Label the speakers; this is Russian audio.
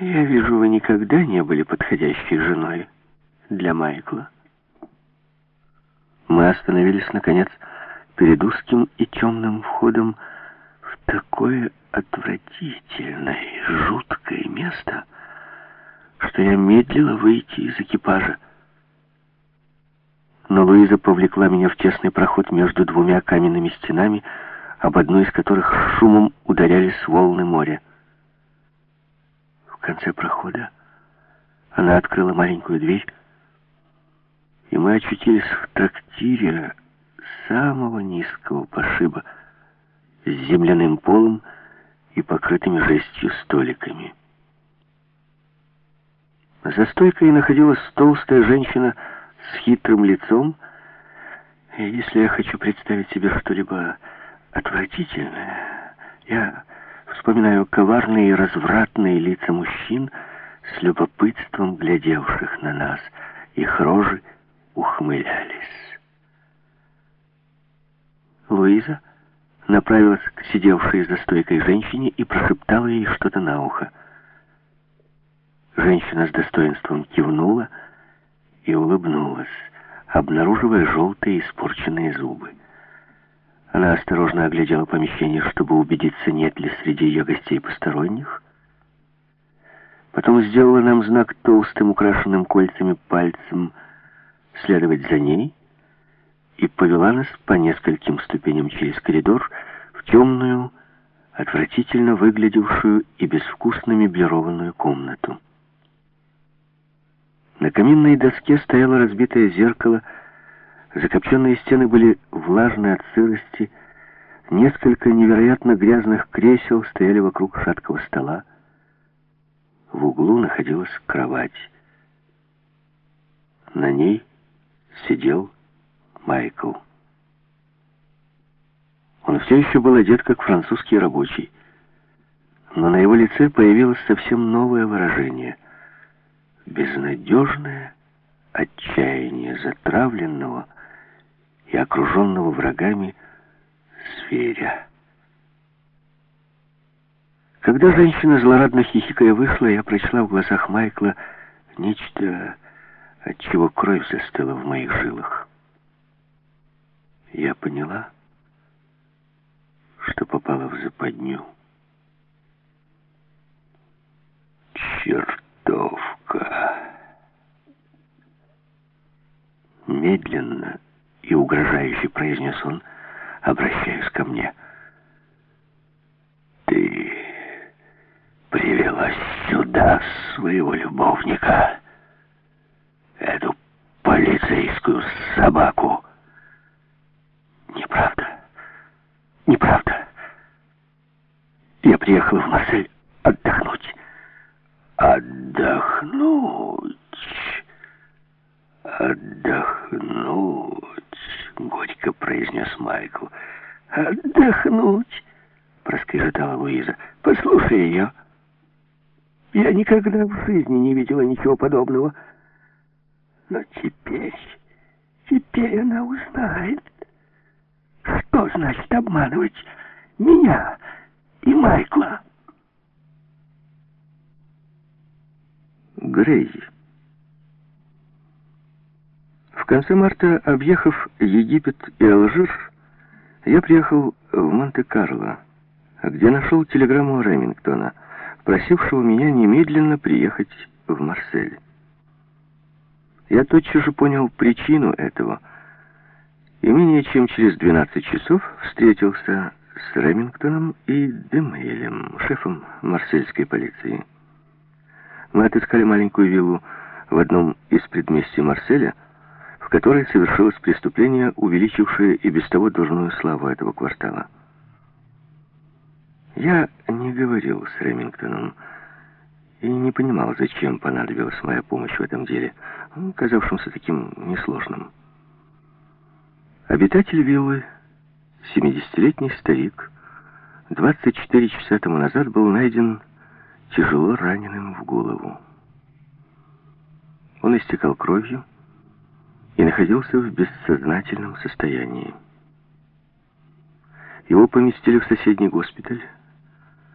Speaker 1: Я вижу, вы никогда не были подходящей женой для Майкла. Мы остановились, наконец, перед узким и темным входом в такое отвратительное жуткое место, что я медлила выйти из экипажа. Но Луиза повлекла меня в тесный проход между двумя каменными стенами, об одну из которых шумом ударялись волны моря. Конце прохода она открыла маленькую дверь, и мы очутились в трактире самого низкого пошиба с земляным полом и покрытыми жестью столиками. За стойкой находилась толстая женщина с хитрым лицом, и если я хочу представить себе что-либо отвратительное, я вспоминаю коварные и развратные лица мужчин с любопытством глядевших на нас, их рожи — ухмылялись. Луиза направилась к сидевшей за стойкой женщине и прошептала ей что-то на ухо. Женщина с достоинством кивнула и улыбнулась, обнаруживая желтые испорченные зубы. Она осторожно оглядела помещение, чтобы убедиться, нет ли среди ее гостей посторонних. Потом сделала нам знак толстым, украшенным кольцами пальцем — следовать за ней и повела нас по нескольким ступеням через коридор в темную, отвратительно выглядевшую и безвкусно меблированную комнату. На каминной доске стояло разбитое зеркало, закопченные стены были влажны от сырости, несколько невероятно грязных кресел стояли вокруг шаткого стола. В углу находилась кровать. На ней сидел Майкл. Он все еще был одет, как французский рабочий, но на его лице появилось совсем новое выражение. Безнадежное отчаяние затравленного и окруженного врагами зверя. Когда женщина, злорадно хихикая, вышла, я прочла в глазах Майкла нечто отчего кровь застыла в моих жилах. Я поняла, что попала в западню. Чертовка! Медленно и угрожающе произнес он, обращаясь ко мне. Ты привела сюда своего любовника эту полицейскую собаку. Неправда. Неправда. Я приехал в Марсель отдохнуть. Отдохнуть. Отдохнуть, горько произнес Майкл. Отдохнуть, проскрежетала Луиза. Послушай ее. Я никогда в жизни не видела ничего подобного. Но теперь, теперь она узнает, что значит обманывать меня и Майкла. Грейзи. Конце марта, объехав Египет и Алжир, я приехал в Монте-Карло, где нашел телеграмму Ремингтона, просившего меня немедленно приехать в Марсель. Я тотчас же понял причину этого, и менее чем через 12 часов встретился с Ремингтоном и Демейлем, шефом марсельской полиции. Мы отыскали маленькую виллу в одном из предместий Марселя, в которой совершилось преступление, увеличившее и без того дурную славу этого квартала. Я не говорил с Ремингтоном, и не понимал, зачем понадобилась моя помощь в этом деле, казавшемся таким несложным. Обитатель виллы, 70-летний старик, 24 часа тому назад был найден тяжело раненым в голову. Он истекал кровью и находился в бессознательном состоянии. Его поместили в соседний госпиталь,